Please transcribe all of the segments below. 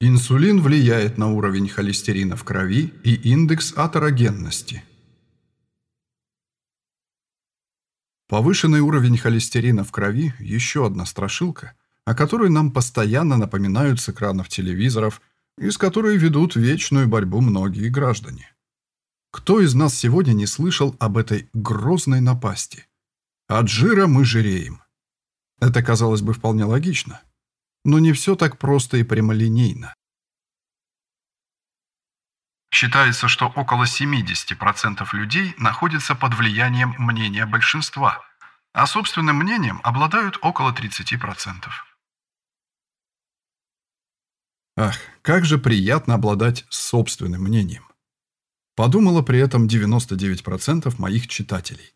Инсулин влияет на уровень холестерина в крови и индекс атерогенности. Повышенный уровень холестерина в крови – еще одна страшилка, о которой нам постоянно напоминают с экранов телевизоров и с которой ведут вечную борьбу многие граждане. Кто из нас сегодня не слышал об этой грозной напасти? От жира мы жиреем. Это, казалось бы, вполне логично. Но не все так просто и прямолинейно. Считается, что около 70% людей находятся под влиянием мнения большинства, а собственным мнением обладают около 30%. Ах, как же приятно обладать собственным мнением. Подумала при этом 99% моих читателей.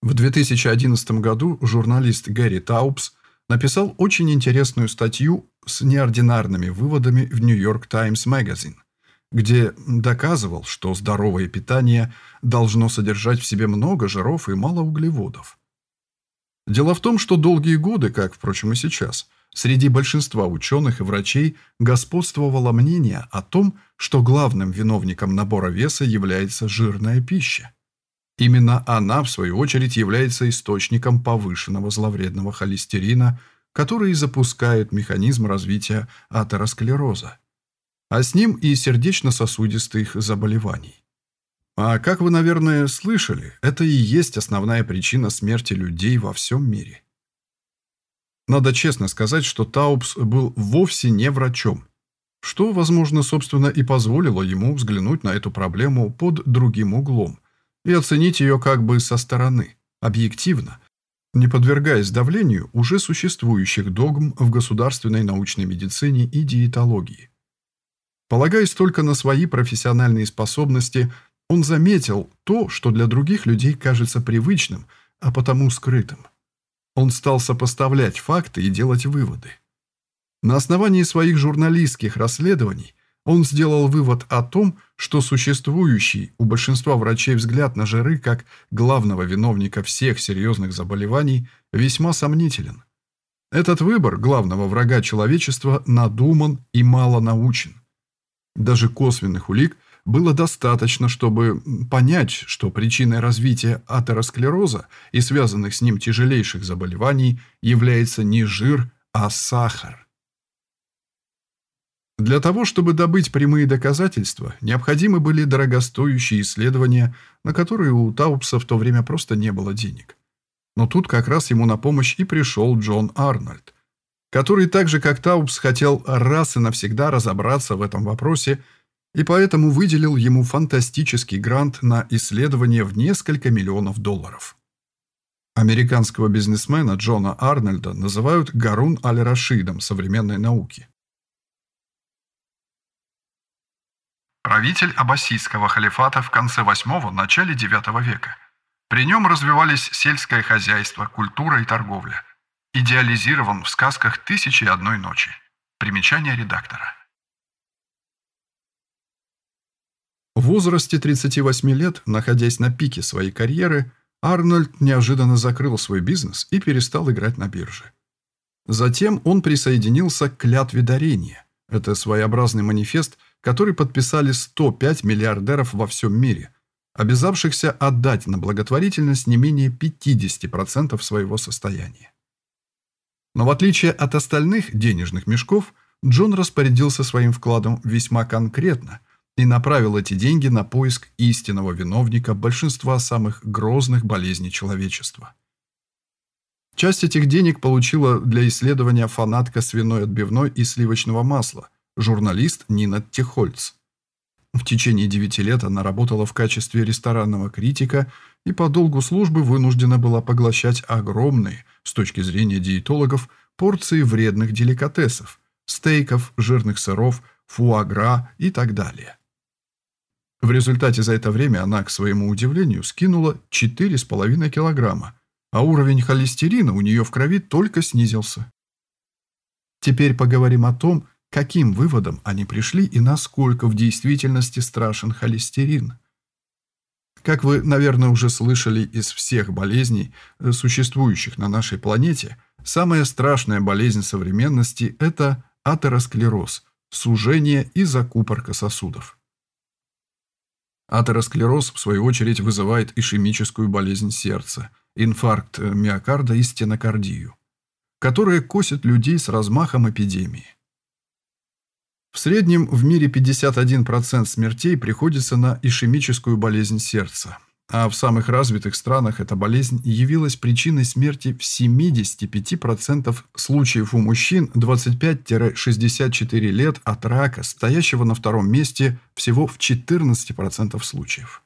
В 2011 году журналист Гэри Таупс написал очень интересную статью с неординарными выводами в New York Times Magazine где доказывал, что здоровое питание должно содержать в себе много жиров и мало углеводов. Дело в том, что долгие годы, как, впрочем, и сейчас, среди большинства ученых и врачей господствовало мнение о том, что главным виновником набора веса является жирная пища. Именно она, в свою очередь, является источником повышенного зловредного холестерина, который и запускает механизм развития атеросклероза а с ним и сердечно-сосудистых заболеваний. А как вы, наверное, слышали, это и есть основная причина смерти людей во всем мире. Надо честно сказать, что Таупс был вовсе не врачом, что, возможно, собственно, и позволило ему взглянуть на эту проблему под другим углом и оценить ее как бы со стороны, объективно, не подвергаясь давлению уже существующих догм в государственной научной медицине и диетологии. Полагаясь только на свои профессиональные способности, он заметил то, что для других людей кажется привычным, а потому скрытым. Он стал сопоставлять факты и делать выводы. На основании своих журналистских расследований он сделал вывод о том, что существующий у большинства врачей взгляд на жиры как главного виновника всех серьезных заболеваний весьма сомнителен. Этот выбор главного врага человечества надуман и мало научен. Даже косвенных улик было достаточно, чтобы понять, что причиной развития атеросклероза и связанных с ним тяжелейших заболеваний является не жир, а сахар. Для того, чтобы добыть прямые доказательства, необходимы были дорогостоящие исследования, на которые у Таупса в то время просто не было денег. Но тут как раз ему на помощь и пришел Джон Арнольд, который так же, как Таупс, хотел раз и навсегда разобраться в этом вопросе и поэтому выделил ему фантастический грант на исследование в несколько миллионов долларов. Американского бизнесмена Джона Арнольда называют Гарун аль-Рашидом современной науки. Правитель аббасидского халифата в конце VIII – начале IX века. При нем развивались сельское хозяйство, культура и торговля – Идеализирован в сказках «Тысячи и одной ночи». Примечание редактора. В возрасте 38 лет, находясь на пике своей карьеры, Арнольд неожиданно закрыл свой бизнес и перестал играть на бирже. Затем он присоединился к клятве дарения. Это своеобразный манифест, который подписали 105 миллиардеров во всем мире, обязавшихся отдать на благотворительность не менее 50% своего состояния. Но в отличие от остальных денежных мешков, Джон распорядился своим вкладом весьма конкретно и направил эти деньги на поиск истинного виновника большинства самых грозных болезней человечества. Часть этих денег получила для исследования фанатка свиной отбивной и сливочного масла, журналист Нина Техольц. В течение девяти лет она работала в качестве ресторанного критика и по долгу службы вынуждена была поглощать огромные, с точки зрения диетологов, порции вредных деликатесов, стейков, жирных сыров, фуагра и так далее. В результате за это время она, к своему удивлению, скинула 4,5 килограмма, а уровень холестерина у нее в крови только снизился. Теперь поговорим о том, каким выводом они пришли и насколько в действительности страшен холестерин. Как вы, наверное, уже слышали из всех болезней, э, существующих на нашей планете, самая страшная болезнь современности – это атеросклероз, сужение и закупорка сосудов. Атеросклероз, в свою очередь, вызывает ишемическую болезнь сердца, инфаркт миокарда и стенокардию, которые косят людей с размахом эпидемии. В среднем в мире 51% смертей приходится на ишемическую болезнь сердца, а в самых развитых странах эта болезнь явилась причиной смерти в 75% случаев у мужчин 25-64 лет от рака, стоящего на втором месте всего в 14% случаев.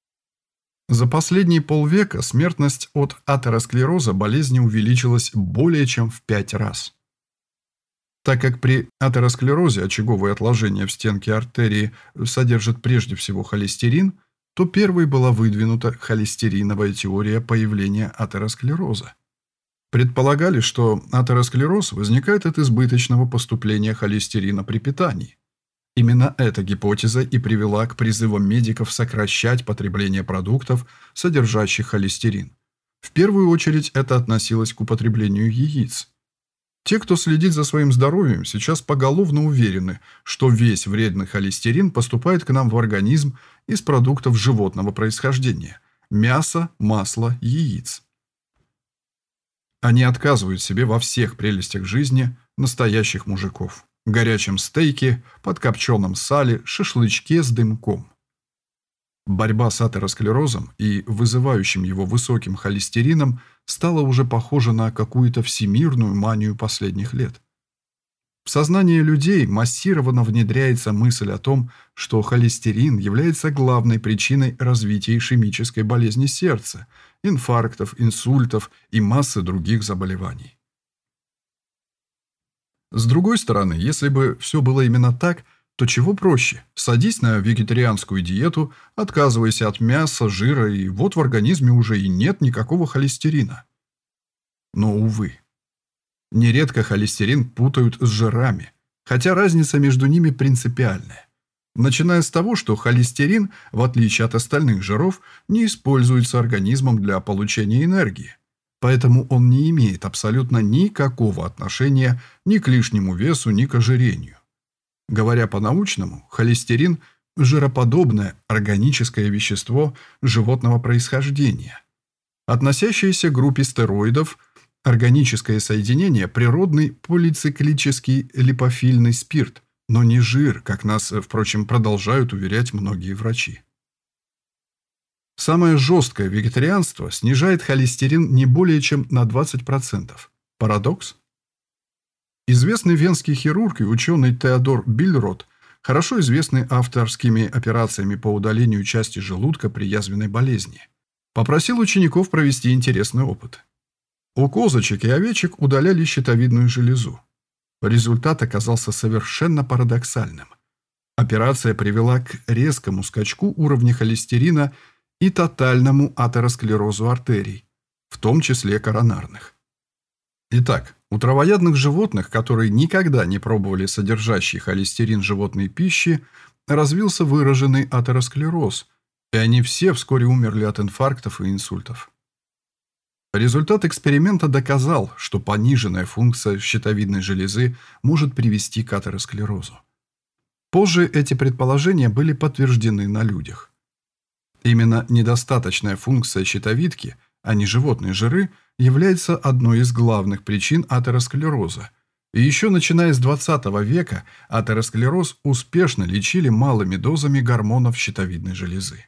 За последние полвека смертность от атеросклероза болезни увеличилась более чем в 5 раз. Так как при атеросклерозе очаговые отложения в стенке артерии содержат прежде всего холестерин – то первой была выдвинута холестериновая теория появления атеросклероза. Предполагали, что атеросклероз возникает от избыточного поступления холестерина при питании. Именно эта гипотеза и привела к призывам медиков сокращать потребление продуктов, содержащих холестерин. В первую очередь это относилось к употреблению яиц. Те, кто следит за своим здоровьем, сейчас поголовно уверены, что весь вредный холестерин поступает к нам в организм из продуктов животного происхождения – мяса, масла, яиц. Они отказывают себе во всех прелестях жизни настоящих мужиков. Горячем стейке, подкопченом сале, шашлычке с дымком. Борьба с атеросклерозом и вызывающим его высоким холестерином стала уже похожа на какую-то всемирную манию последних лет. В сознание людей массированно внедряется мысль о том, что холестерин является главной причиной развития ишемической болезни сердца, инфарктов, инсультов и массы других заболеваний. С другой стороны, если бы все было именно так – то чего проще? Садись на вегетарианскую диету, отказывайся от мяса, жира, и вот в организме уже и нет никакого холестерина. Но, увы. Нередко холестерин путают с жирами, хотя разница между ними принципиальная. Начиная с того, что холестерин, в отличие от остальных жиров, не используется организмом для получения энергии. Поэтому он не имеет абсолютно никакого отношения ни к лишнему весу, ни к ожирению. Говоря по-научному, холестерин – жироподобное органическое вещество животного происхождения, относящееся к группе стероидов, органическое соединение – природный полициклический липофильный спирт, но не жир, как нас, впрочем, продолжают уверять многие врачи. Самое жесткое вегетарианство снижает холестерин не более чем на 20%. Парадокс? Известный венский хирург и ученый Теодор Бильрот, хорошо известный авторскими операциями по удалению части желудка при язвенной болезни, попросил учеников провести интересный опыт. У козочек и овечек удаляли щитовидную железу. Результат оказался совершенно парадоксальным. Операция привела к резкому скачку уровня холестерина и тотальному атеросклерозу артерий, в том числе коронарных. Итак, у травоядных животных, которые никогда не пробовали содержащий холестерин животной пищи, развился выраженный атеросклероз, и они все вскоре умерли от инфарктов и инсультов. Результат эксперимента доказал, что пониженная функция щитовидной железы может привести к атеросклерозу. Позже эти предположения были подтверждены на людях. Именно недостаточная функция щитовидки, а не животные жиры – является одной из главных причин атеросклероза. И еще начиная с 20 века атеросклероз успешно лечили малыми дозами гормонов щитовидной железы.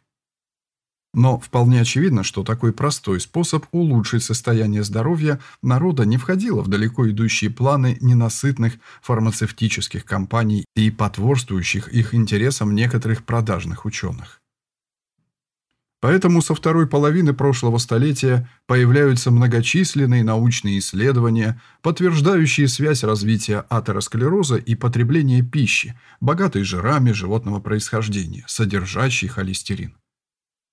Но вполне очевидно, что такой простой способ улучшить состояние здоровья народа не входило в далеко идущие планы ненасытных фармацевтических компаний и потворствующих их интересам некоторых продажных ученых. Поэтому со второй половины прошлого столетия появляются многочисленные научные исследования, подтверждающие связь развития атеросклероза и потребления пищи, богатой жирами животного происхождения, содержащей холестерин.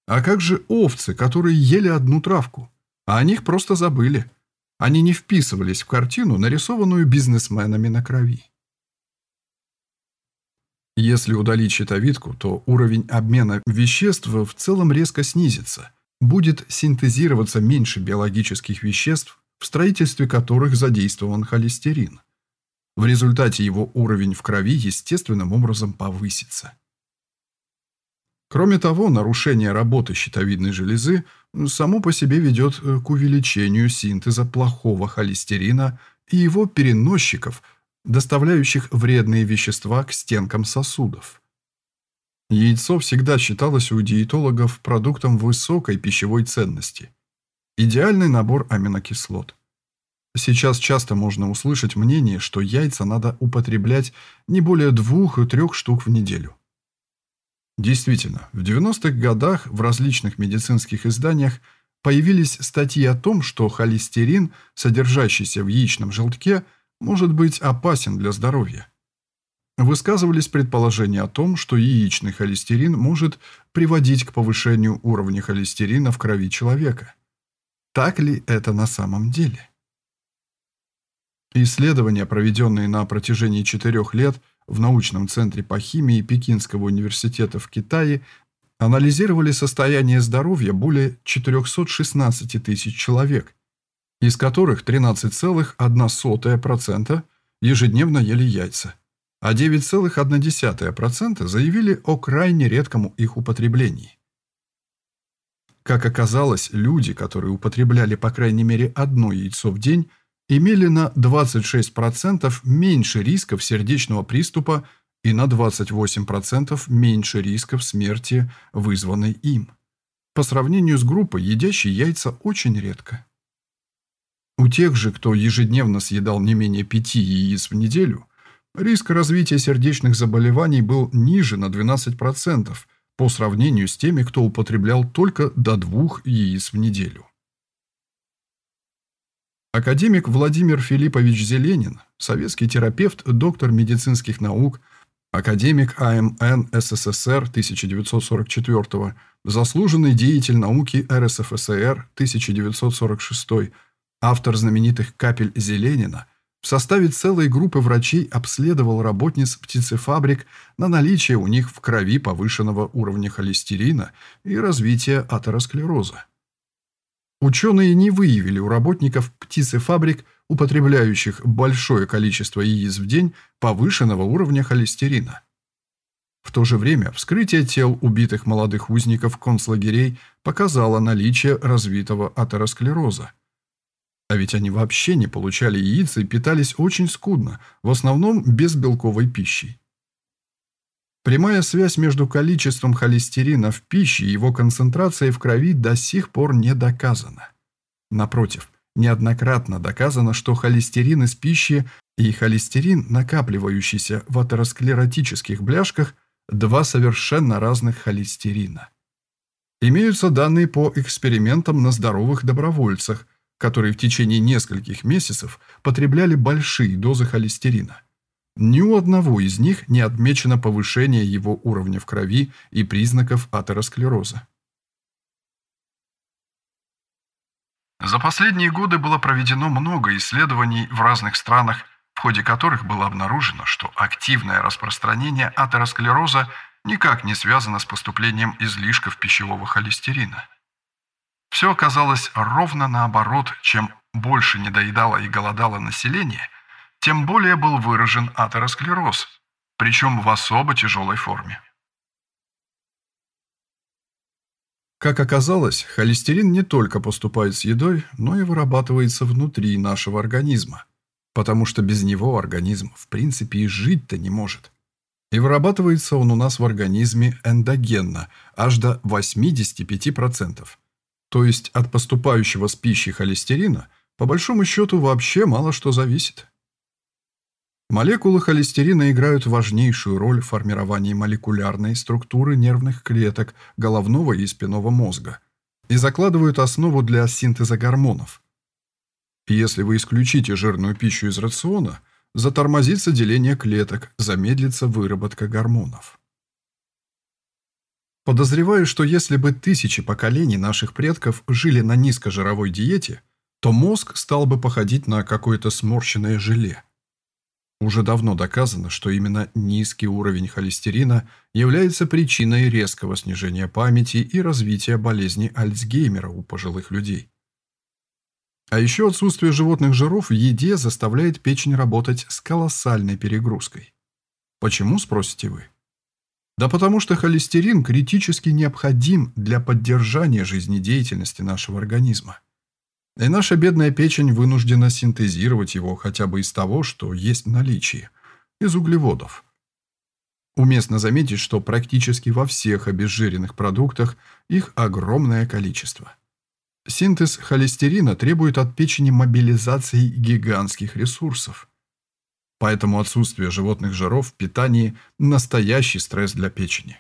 А как же овцы, которые ели одну травку? А о них просто забыли. Они не вписывались в картину, нарисованную бизнесменами на крови. Если удалить щитовидку, то уровень обмена веществ в целом резко снизится. Будет синтезироваться меньше биологических веществ, в строительстве которых задействован холестерин. В результате его уровень в крови естественным образом повысится. Кроме того, нарушение работы щитовидной железы само по себе ведет э, к увеличению синтеза плохого холестерина и его переносчиков, доставляющих вредные вещества к стенкам сосудов. Яйцо всегда считалось у диетологов продуктом высокой пищевой ценности. Идеальный набор аминокислот. Сейчас часто можно услышать мнение, что яйца надо употреблять не более двух-трех штук в неделю. Действительно, в 90-х годах в различных медицинских изданиях появились статьи о том, что холестерин, содержащийся в яичном желтке, может быть опасен для здоровья. Высказывались предположения о том, что яичный холестерин может приводить к повышению уровня холестерина в крови человека. Так ли это на самом деле? Исследования, проведенные на протяжении четырех лет – в научном центре по химии Пекинского университета в Китае анализировали состояние здоровья более 416 тысяч человек, из которых 13,1% ежедневно ели яйца, а 9,1% заявили о крайне редком их употреблении. Как оказалось, люди, которые употребляли по крайней мере одно яйцо в день, имели на 26% меньше рисков сердечного приступа и на 28% меньше рисков смерти, вызванной им, по сравнению с группой, едящей яйца очень редко. У тех же, кто ежедневно съедал не менее 5 яиц в неделю, риск развития сердечных заболеваний был ниже на 12% по сравнению с теми, кто употреблял только до 2 яиц в неделю. Академик Владимир Филиппович Зеленин, советский терапевт, доктор медицинских наук, академик АМН СССР 1944, заслуженный деятель науки РСФСР 1946, автор знаменитых «Капель Зеленина», в составе целой группы врачей обследовал работниц птицефабрик на наличие у них в крови повышенного уровня холестерина и развития атеросклероза. Ученые не выявили у работников птицефабрик, употребляющих большое количество яиц в день, повышенного уровня холестерина. В то же время вскрытие тел убитых молодых узников концлагерей показало наличие развитого атеросклероза. А ведь они вообще не получали яиц и питались очень скудно, в основном без белковой пищи. Прямая связь между количеством холестерина в пище и его концентрацией в крови до сих пор не доказана. Напротив, неоднократно доказано, что холестерин из пищи и холестерин, накапливающийся в атеросклеротических бляшках, два совершенно разных холестерина. Имеются данные по экспериментам на здоровых добровольцах, которые в течение нескольких месяцев потребляли большие дозы холестерина. Ни у одного из них не отмечено повышение его уровня в крови и признаков атеросклероза. За последние годы было проведено много исследований в разных странах, в ходе которых было обнаружено, что активное распространение атеросклероза никак не связано с поступлением излишков пищевого холестерина. Все оказалось ровно наоборот, чем больше недоедало и голодало население – тем более был выражен атеросклероз, причем в особо тяжелой форме. Как оказалось, холестерин не только поступает с едой, но и вырабатывается внутри нашего организма, потому что без него организм в принципе и жить-то не может. И вырабатывается он у нас в организме эндогенно, аж до 85%. То есть от поступающего с пищей холестерина, по большому счету, вообще мало что зависит. Молекулы холестерина играют важнейшую роль в формировании молекулярной структуры нервных клеток головного и спинного мозга и закладывают основу для синтеза гормонов. Если вы исключите жирную пищу из рациона, затормозится деление клеток, замедлится выработка гормонов. Подозреваю, что если бы тысячи поколений наших предков жили на низкожировой диете, то мозг стал бы походить на какое-то сморщенное желе. Уже давно доказано, что именно низкий уровень холестерина является причиной резкого снижения памяти и развития болезни Альцгеймера у пожилых людей. А еще отсутствие животных жиров в еде заставляет печень работать с колоссальной перегрузкой. Почему, спросите вы? Да потому что холестерин критически необходим для поддержания жизнедеятельности нашего организма. И наша бедная печень вынуждена синтезировать его хотя бы из того, что есть в наличии, из углеводов. Уместно заметить, что практически во всех обезжиренных продуктах их огромное количество. Синтез холестерина требует от печени мобилизации гигантских ресурсов. Поэтому отсутствие животных жиров в питании – настоящий стресс для печени.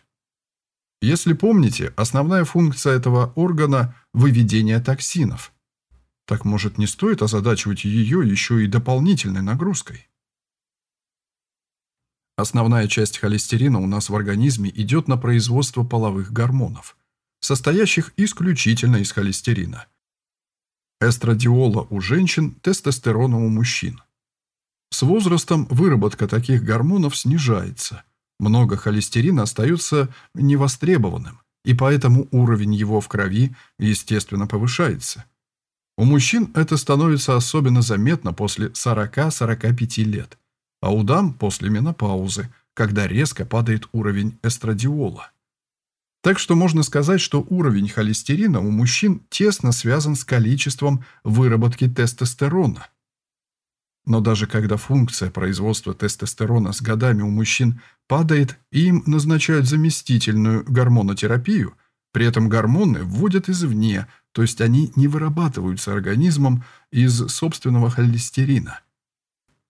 Если помните, основная функция этого органа – выведение токсинов. Так может не стоит озадачивать ее еще и дополнительной нагрузкой? Основная часть холестерина у нас в организме идет на производство половых гормонов, состоящих исключительно из холестерина. Эстрадиола у женщин, тестостерона у мужчин. С возрастом выработка таких гормонов снижается. Много холестерина остается невостребованным, и поэтому уровень его в крови, естественно, повышается. У мужчин это становится особенно заметно после 40-45 лет – а у дам после менопаузы, когда резко падает уровень эстрадиола. Так что можно сказать, что уровень холестерина у мужчин тесно связан с количеством выработки тестостерона. Но даже когда функция производства тестостерона с годами у мужчин падает им назначают заместительную гормонотерапию, при этом гормоны вводят извне, то есть они не вырабатываются организмом из собственного холестерина.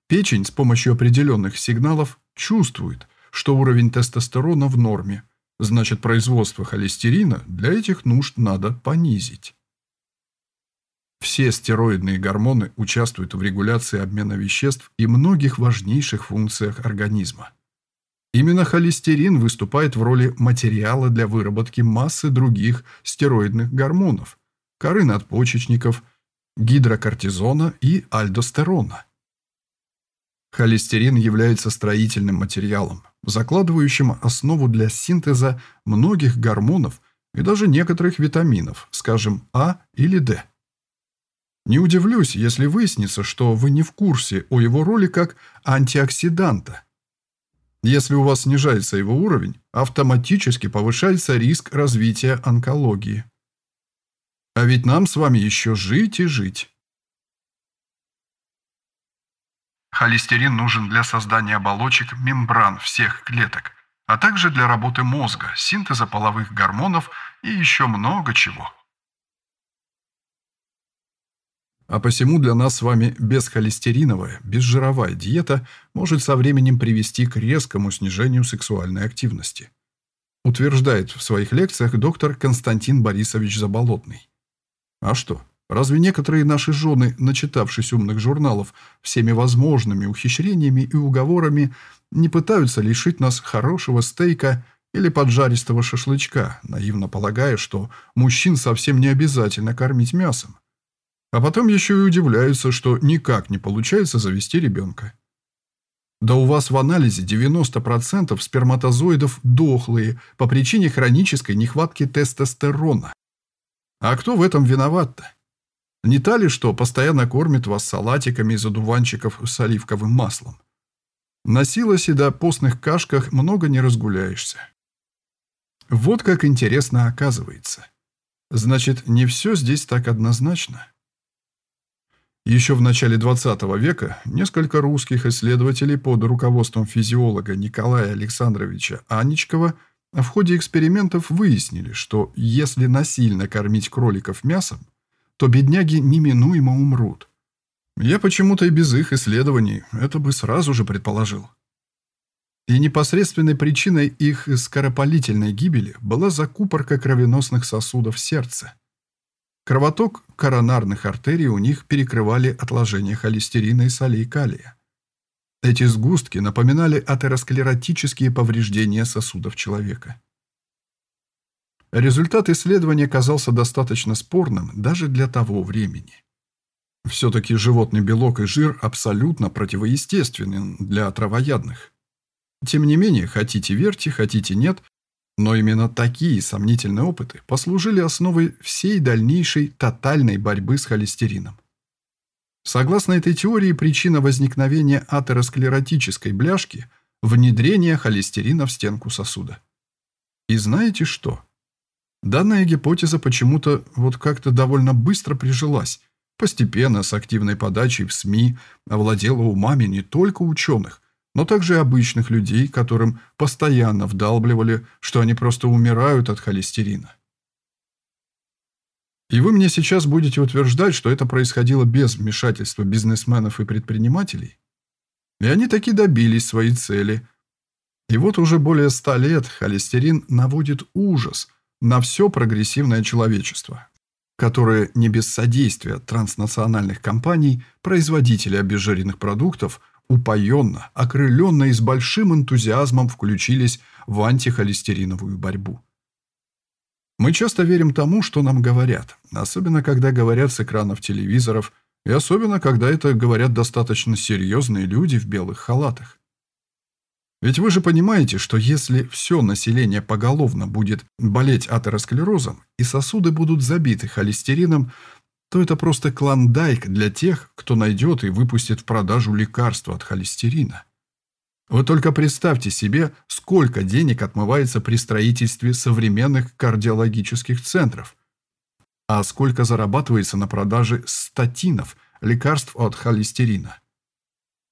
Печень с помощью определенных сигналов чувствует, что уровень тестостерона в норме, значит производство холестерина для этих нужд надо понизить. Все стероидные гормоны участвуют в регуляции обмена веществ и многих важнейших функциях организма. Именно холестерин выступает в роли материала для выработки массы других стероидных гормонов – коры надпочечников, гидрокортизона и альдостерона. Холестерин является строительным материалом, закладывающим основу для синтеза многих гормонов и даже некоторых витаминов, скажем, А или Д. Не удивлюсь, если выяснится, что вы не в курсе о его роли как антиоксиданта. Если у вас снижается его уровень, автоматически повышается риск развития онкологии. А ведь нам с вами еще жить и жить. Холестерин нужен для создания оболочек мембран всех клеток, а также для работы мозга, синтеза половых гормонов и еще много чего. А посему для нас с вами бесхолестериновая, безжировая диета может со временем привести к резкому снижению сексуальной активности. Утверждает в своих лекциях доктор Константин Борисович Заболотный. А что? Разве некоторые наши жены, начитавшись умных журналов всеми возможными ухищрениями и уговорами, не пытаются лишить нас хорошего стейка или поджаристого шашлычка, наивно полагая, что мужчин совсем не обязательно кормить мясом? А потом еще и удивляются, что никак не получается завести ребенка. Да у вас в анализе 90% сперматозоидов дохлые по причине хронической нехватки тестостерона. А кто в этом виноват-то? Не та ли, что постоянно кормит вас салатиками из одуванчиков с оливковым маслом? На силосе до постных кашках много не разгуляешься. Вот как интересно оказывается. Значит, не все здесь так однозначно. Еще в начале 20 века несколько русских исследователей под руководством физиолога Николая Александровича Аничкова в ходе экспериментов выяснили, что если насильно кормить кроликов мясом, то бедняги неминуемо умрут. Я почему-то и без их исследований это бы сразу же предположил. И непосредственной причиной их скоропалительной гибели была закупорка кровеносных сосудов сердца. Кровоток коронарных артерий у них перекрывали отложения холестерина и солей калия. Эти сгустки напоминали атеросклеротические повреждения сосудов человека. Результат исследования казался достаточно спорным даже для того времени. Все-таки животный белок и жир абсолютно противоестественны для травоядных. Тем не менее, хотите верьте, хотите нет, но именно такие сомнительные опыты послужили основой всей дальнейшей тотальной борьбы с холестерином. Согласно этой теории, причина возникновения атеросклеротической бляшки – внедрение холестерина в стенку сосуда. И знаете что? Данная гипотеза почему-то вот как-то довольно быстро прижилась, постепенно с активной подачей в СМИ овладела умами не только ученых, но также и обычных людей, которым постоянно вдалбливали, что они просто умирают от холестерина. И вы мне сейчас будете утверждать, что это происходило без вмешательства бизнесменов и предпринимателей? И они таки добились своей цели. И вот уже более ста лет холестерин наводит ужас на все прогрессивное человечество, которое не без содействия транснациональных компаний, производителей обезжиренных продуктов, упоенно, окрыленно и с большим энтузиазмом включились в антихолестериновую борьбу. Мы часто верим тому, что нам говорят, особенно когда говорят с экранов телевизоров, и особенно когда это говорят достаточно серьезные люди в белых халатах. Ведь вы же понимаете, что если все население поголовно будет болеть атеросклерозом и сосуды будут забиты холестерином, то это просто клондайк для тех, кто найдет и выпустит в продажу лекарства от холестерина. Вы только представьте себе, сколько денег отмывается при строительстве современных кардиологических центров, а сколько зарабатывается на продаже статинов, лекарств от холестерина.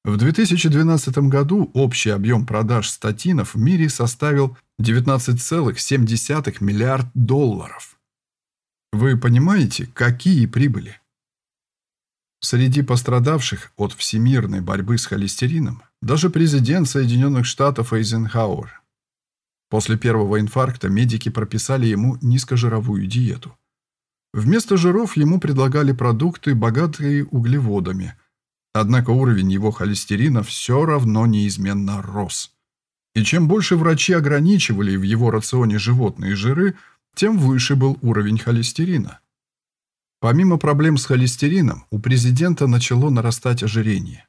В 2012 году общий объем продаж статинов в мире составил 19,7 миллиард долларов. Вы понимаете, какие прибыли? Среди пострадавших от всемирной борьбы с холестерином даже президент Соединенных Штатов Эйзенхауэр. После первого инфаркта медики прописали ему низкожировую диету. Вместо жиров ему предлагали продукты, богатые углеводами. Однако уровень его холестерина все равно неизменно рос. И чем больше врачи ограничивали в его рационе животные жиры, тем выше был уровень холестерина. Помимо проблем с холестерином, у президента начало нарастать ожирение.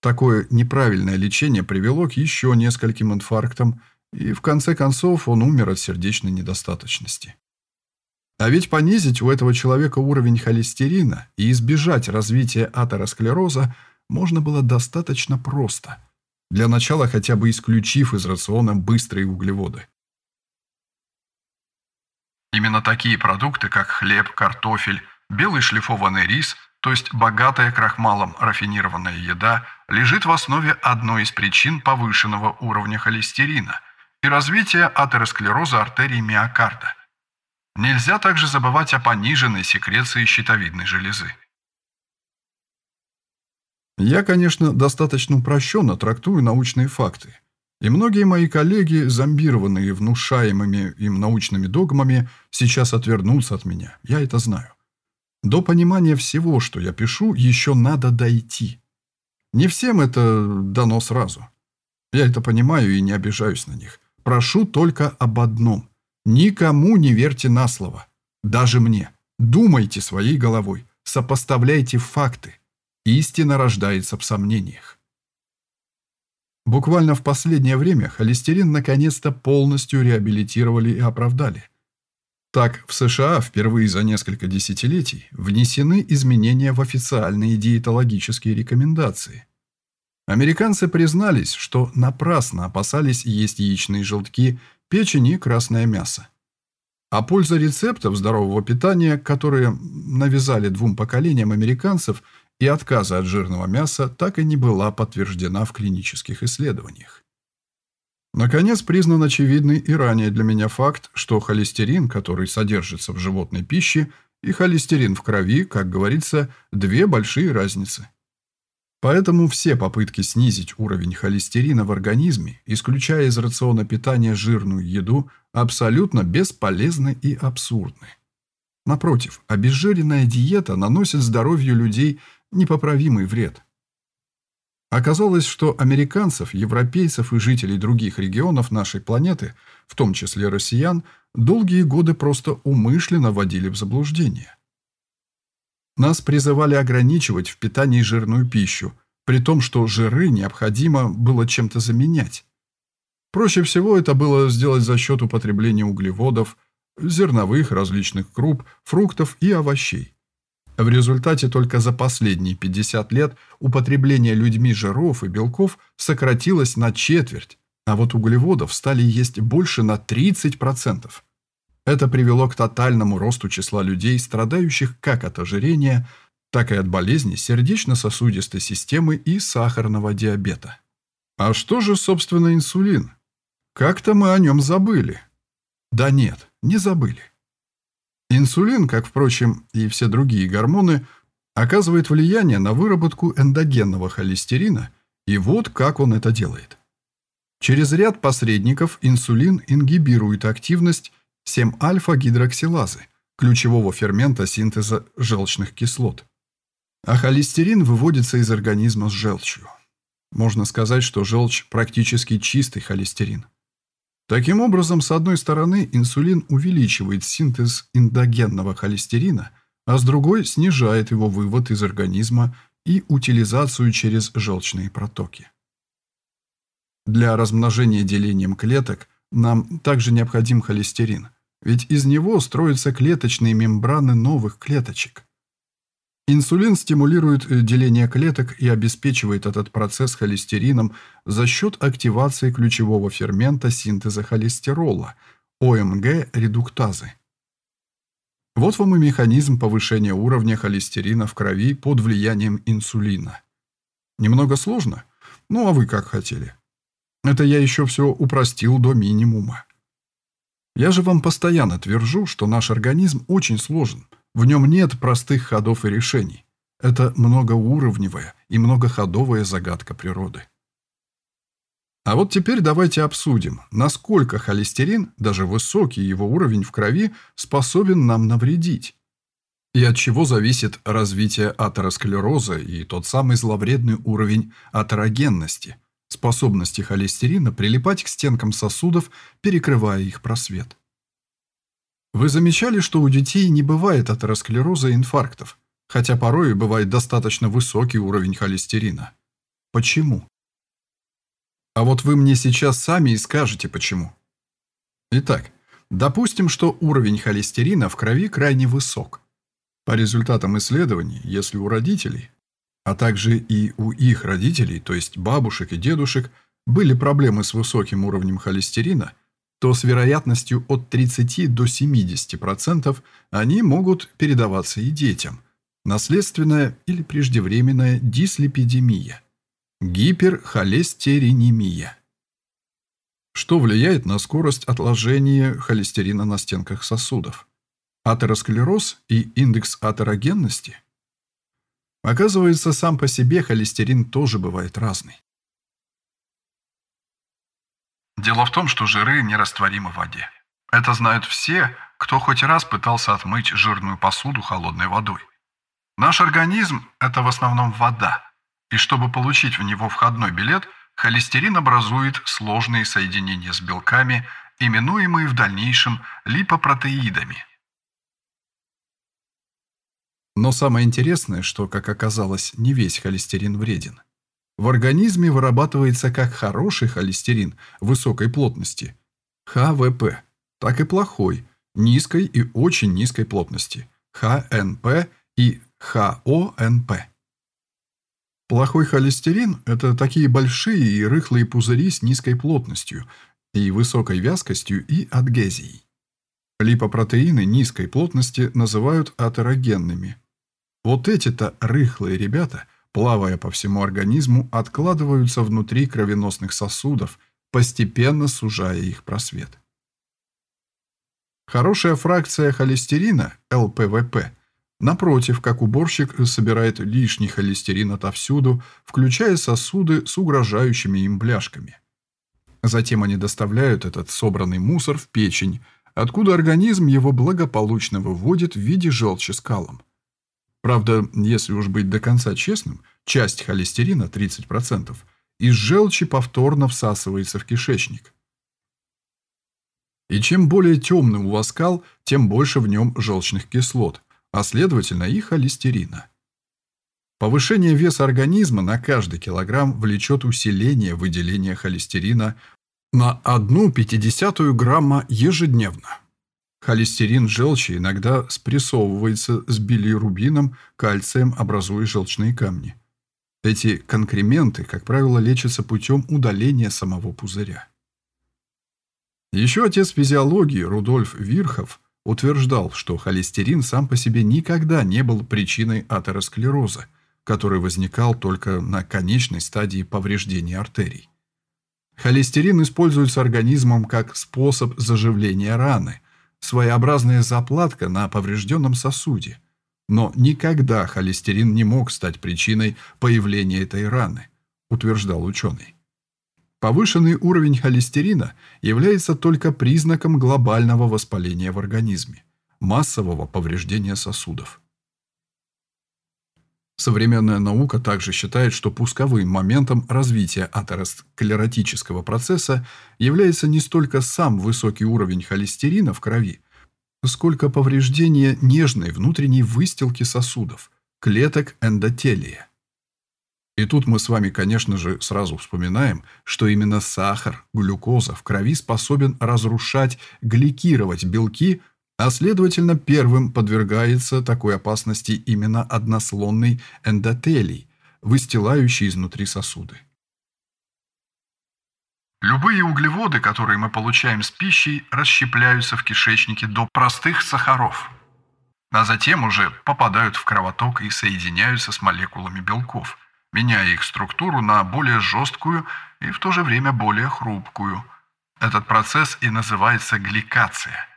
Такое неправильное лечение привело к еще нескольким инфарктам, и в конце концов он умер от сердечной недостаточности. А ведь понизить у этого человека уровень холестерина и избежать развития атеросклероза можно было достаточно просто. Для начала хотя бы исключив из рациона быстрые углеводы. Именно такие продукты, как хлеб, картофель, белый шлифованный рис – то есть богатая крахмалом рафинированная еда, лежит в основе одной из причин повышенного уровня холестерина и развития атеросклероза артерий миокарда. Нельзя также забывать о пониженной секреции щитовидной железы. Я, конечно, достаточно упрощенно трактую научные факты. И многие мои коллеги, зомбированные внушаемыми им научными догмами, сейчас отвернутся от меня. Я это знаю. До понимания всего, что я пишу, еще надо дойти. Не всем это дано сразу. Я это понимаю и не обижаюсь на них. Прошу только об одном. Никому не верьте на слово. Даже мне. Думайте своей головой. Сопоставляйте факты. Истина рождается в сомнениях. Буквально в последнее время холестерин наконец-то полностью реабилитировали и оправдали. Так, в США впервые за несколько десятилетий внесены изменения в официальные диетологические рекомендации. Американцы признались, что напрасно опасались есть яичные желтки, печень и красное мясо. А польза рецептов здорового питания, которые навязали двум поколениям американцев, и отказа от жирного мяса так и не была подтверждена в клинических исследованиях. Наконец, признан очевидный и ранее для меня факт, что холестерин, который содержится в животной пище, и холестерин в крови, как говорится, две большие разницы. Поэтому все попытки снизить уровень холестерина в организме, исключая из рациона питания жирную еду, абсолютно бесполезны и абсурдны. Напротив, обезжиренная диета наносит здоровью людей непоправимый вред – Оказалось, что американцев, европейцев и жителей других регионов нашей планеты, в том числе россиян, долгие годы просто умышленно вводили в заблуждение. Нас призывали ограничивать в питании жирную пищу, при том, что жиры необходимо было чем-то заменять. Проще всего это было сделать за счет употребления углеводов, зерновых, различных круп, фруктов и овощей. В результате только за последние 50 лет употребление людьми жиров и белков сократилось на четверть, а вот углеводов стали есть больше на 30%. Это привело к тотальному росту числа людей, страдающих как от ожирения, так и от болезней сердечно-сосудистой системы и сахарного диабета. А что же, собственно, инсулин? Как-то мы о нем забыли. Да нет, не забыли. Инсулин, как, впрочем, и все другие гормоны, оказывает влияние на выработку эндогенного холестерина, и вот как он это делает. Через ряд посредников инсулин ингибирует активность 7-альфа-гидроксилазы, ключевого фермента синтеза желчных кислот. А холестерин выводится из организма с желчью. Можно сказать, что желчь практически чистый холестерин. Таким образом, с одной стороны, инсулин увеличивает синтез эндогенного холестерина, а с другой снижает его вывод из организма и утилизацию через желчные протоки. Для размножения делением клеток нам также необходим холестерин, ведь из него строятся клеточные мембраны новых клеточек. Инсулин стимулирует э, деление клеток и обеспечивает этот процесс холестерином за счет активации ключевого фермента синтеза холестерола – ОМГ-редуктазы. Вот вам и механизм повышения уровня холестерина в крови под влиянием инсулина. Немного сложно? Ну, а вы как хотели? Это я еще все упростил до минимума. Я же вам постоянно твержу, что наш организм очень сложен – в нем нет простых ходов и решений. Это многоуровневая и многоходовая загадка природы. А вот теперь давайте обсудим, насколько холестерин, даже высокий его уровень в крови, способен нам навредить. И от чего зависит развитие атеросклероза и тот самый зловредный уровень атерогенности, способности холестерина прилипать к стенкам сосудов, перекрывая их просвет. Вы замечали, что у детей не бывает атеросклероза и инфарктов, хотя порой бывает достаточно высокий уровень холестерина? Почему? А вот вы мне сейчас сами и скажете, почему. Итак, допустим, что уровень холестерина в крови крайне высок. По результатам исследований, если у родителей, а также и у их родителей, то есть бабушек и дедушек, были проблемы с высоким уровнем холестерина, то с вероятностью от 30 до 70% они могут передаваться и детям. Наследственная или преждевременная дислепидемия. Гиперхолестеринемия. Что влияет на скорость отложения холестерина на стенках сосудов? Атеросклероз и индекс атерогенности? Оказывается, сам по себе холестерин тоже бывает разный. Дело в том, что жиры нерастворимы в воде. Это знают все, кто хоть раз пытался отмыть жирную посуду холодной водой. Наш организм – это в основном вода, и чтобы получить в него входной билет, холестерин образует сложные соединения с белками, именуемые в дальнейшем липопротеидами. Но самое интересное, что, как оказалось, не весь холестерин вреден – в организме вырабатывается как хороший холестерин высокой плотности, ХВП, так и плохой, низкой и очень низкой плотности, ХНП и ХОНП. Плохой холестерин – это такие большие и рыхлые пузыри с низкой плотностью и высокой вязкостью и адгезией. Липопротеины низкой плотности называют атерогенными. Вот эти-то рыхлые ребята – плавая по всему организму, откладываются внутри кровеносных сосудов, постепенно сужая их просвет. Хорошая фракция холестерина, ЛПВП, напротив, как уборщик собирает лишний холестерин отовсюду, включая сосуды с угрожающими им бляшками. Затем они доставляют этот собранный мусор в печень, откуда организм его благополучно выводит в виде желчи скалом. Правда, если уж быть до конца честным, часть холестерина, 30%, из желчи повторно всасывается в кишечник. И чем более темный у вас кал, тем больше в нем желчных кислот, а следовательно и холестерина. Повышение веса организма на каждый килограмм влечет усиление выделения холестерина на 1,5 грамма ежедневно. Холестерин желчи иногда спрессовывается с билирубином, кальцием, образуя желчные камни. Эти конкременты, как правило, лечатся путем удаления самого пузыря. Еще отец физиологии Рудольф Вирхов утверждал, что холестерин сам по себе никогда не был причиной атеросклероза, который возникал только на конечной стадии повреждения артерий. Холестерин используется организмом как способ заживления раны, своеобразная заплатка на поврежденном сосуде. Но никогда холестерин не мог стать причиной появления этой раны, утверждал ученый. Повышенный уровень холестерина является только признаком глобального воспаления в организме, массового повреждения сосудов. Современная наука также считает, что пусковым моментом развития атеросклеротического процесса является не столько сам высокий уровень холестерина в крови, сколько повреждение нежной внутренней выстилки сосудов, клеток эндотелия. И тут мы с вами, конечно же, сразу вспоминаем, что именно сахар, глюкоза в крови способен разрушать, гликировать белки, а следовательно, первым подвергается такой опасности именно однослонный эндотелий, выстилающий изнутри сосуды. Любые углеводы, которые мы получаем с пищей, расщепляются в кишечнике до простых сахаров, а затем уже попадают в кровоток и соединяются с молекулами белков, меняя их структуру на более жесткую и в то же время более хрупкую. Этот процесс и называется гликация.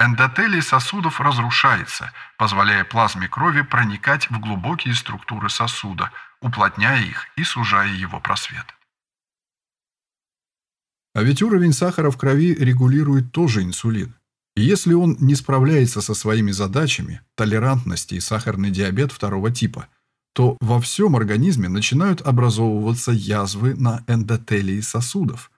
Эндотелий сосудов разрушается, позволяя плазме крови проникать в глубокие структуры сосуда, уплотняя их и сужая его просвет. А ведь уровень сахара в крови регулирует тоже инсулин. И если он не справляется со своими задачами, толерантности и сахарный диабет второго типа, то во всем организме начинают образовываться язвы на эндотелии сосудов –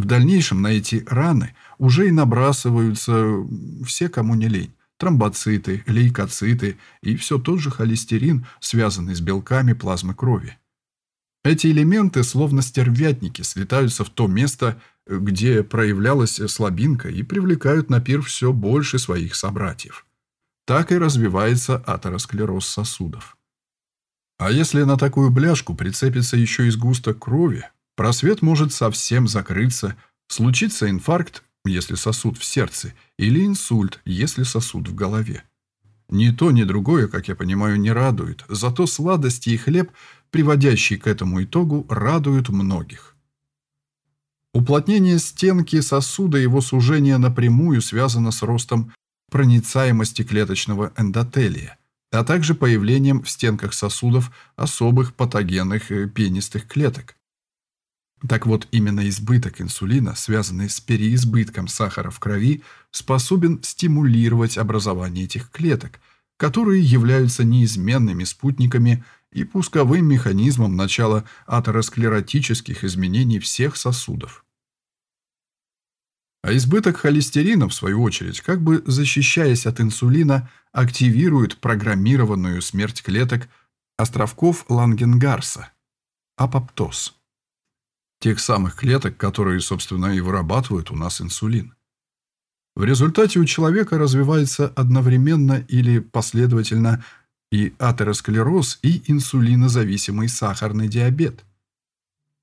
в дальнейшем на эти раны уже и набрасываются все, кому не лень. Тромбоциты, лейкоциты и все тот же холестерин, связанный с белками плазмы крови. Эти элементы, словно стервятники, слетаются в то место, где проявлялась слабинка и привлекают на пир все больше своих собратьев. Так и развивается атеросклероз сосудов. А если на такую бляшку прицепится еще и сгусток крови, Просвет может совсем закрыться, случится инфаркт, если сосуд в сердце, или инсульт, если сосуд в голове. Ни то, ни другое, как я понимаю, не радует, зато сладости и хлеб, приводящие к этому итогу, радуют многих. Уплотнение стенки сосуда и его сужение напрямую связано с ростом проницаемости клеточного эндотелия, а также появлением в стенках сосудов особых патогенных э, пенистых клеток. Так вот, именно избыток инсулина, связанный с переизбытком сахара в крови, способен стимулировать образование этих клеток, которые являются неизменными спутниками и пусковым механизмом начала атеросклеротических изменений всех сосудов. А избыток холестерина, в свою очередь, как бы защищаясь от инсулина, активирует программированную смерть клеток островков Лангенгарса – апоптоз тех самых клеток, которые, собственно, и вырабатывают у нас инсулин. В результате у человека развивается одновременно или последовательно и атеросклероз, и инсулинозависимый сахарный диабет.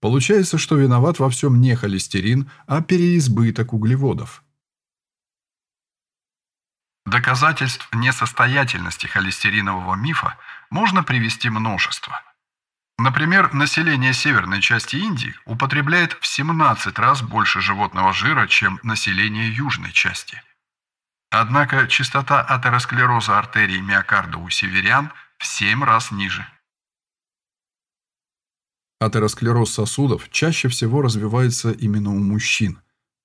Получается, что виноват во всем не холестерин, а переизбыток углеводов. Доказательств несостоятельности холестеринового мифа можно привести множество – Например, население северной части Индии употребляет в 17 раз больше животного жира, чем население южной части. Однако частота атеросклероза артерий миокарда у северян в 7 раз ниже. Атеросклероз сосудов чаще всего развивается именно у мужчин,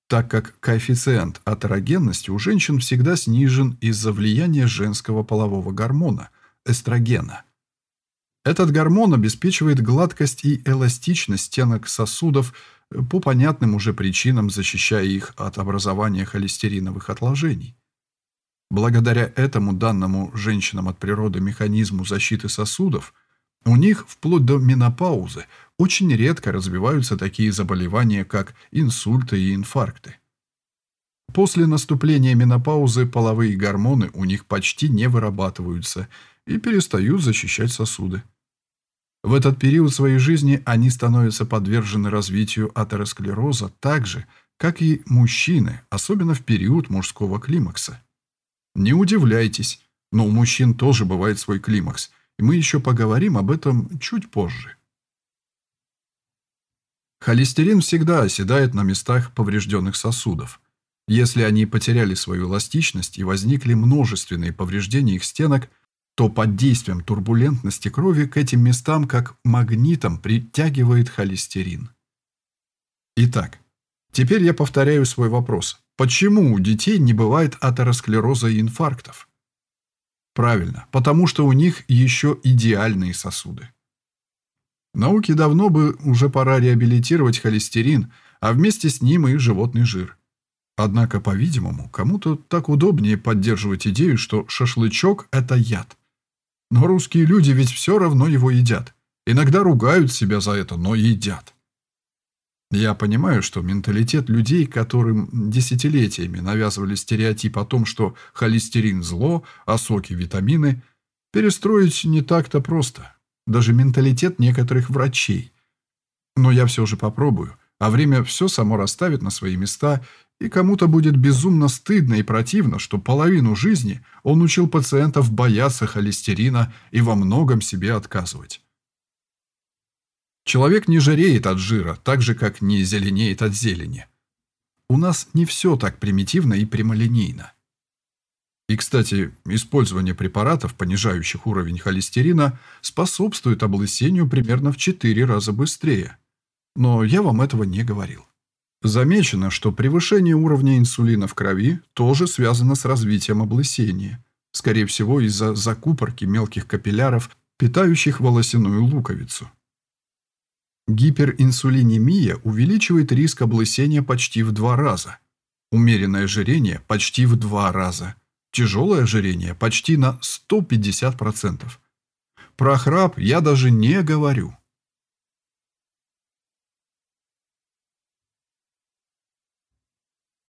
так как коэффициент атерогенности у женщин всегда снижен из-за влияния женского полового гормона – эстрогена – этот гормон обеспечивает гладкость и эластичность стенок сосудов по понятным уже причинам, защищая их от образования холестериновых отложений. Благодаря этому данному женщинам от природы механизму защиты сосудов, у них вплоть до менопаузы очень редко развиваются такие заболевания, как инсульты и инфаркты. После наступления менопаузы половые гормоны у них почти не вырабатываются и перестают защищать сосуды. В этот период своей жизни они становятся подвержены развитию атеросклероза так же, как и мужчины, особенно в период мужского климакса. Не удивляйтесь, но у мужчин тоже бывает свой климакс, и мы еще поговорим об этом чуть позже. Холестерин всегда оседает на местах поврежденных сосудов. Если они потеряли свою эластичность и возникли множественные повреждения их стенок, то под действием турбулентности крови к этим местам как магнитом притягивает холестерин. Итак, теперь я повторяю свой вопрос. Почему у детей не бывает атеросклероза и инфарктов? Правильно, потому что у них еще идеальные сосуды. Науке давно бы уже пора реабилитировать холестерин, а вместе с ним и животный жир. Однако, по-видимому, кому-то так удобнее поддерживать идею, что шашлычок – это яд. Но русские люди ведь все равно его едят. Иногда ругают себя за это, но едят. Я понимаю, что менталитет людей, которым десятилетиями навязывали стереотип о том, что холестерин – зло, а соки – витамины, перестроить не так-то просто. Даже менталитет некоторых врачей. Но я все же попробую, а время все само расставит на свои места, и кому-то будет безумно стыдно и противно, что половину жизни он учил пациентов бояться холестерина и во многом себе отказывать. Человек не жиреет от жира, так же, как не зеленеет от зелени. У нас не все так примитивно и прямолинейно. И, кстати, использование препаратов, понижающих уровень холестерина, способствует облысению примерно в 4 раза быстрее. Но я вам этого не говорил. Замечено, что превышение уровня инсулина в крови тоже связано с развитием облысения, скорее всего из-за закупорки мелких капилляров, питающих волосяную луковицу. Гиперинсулинемия увеличивает риск облысения почти в два раза. Умеренное ожирение почти в два раза. Тяжелое ожирение почти на 150%. Про храп я даже не говорю.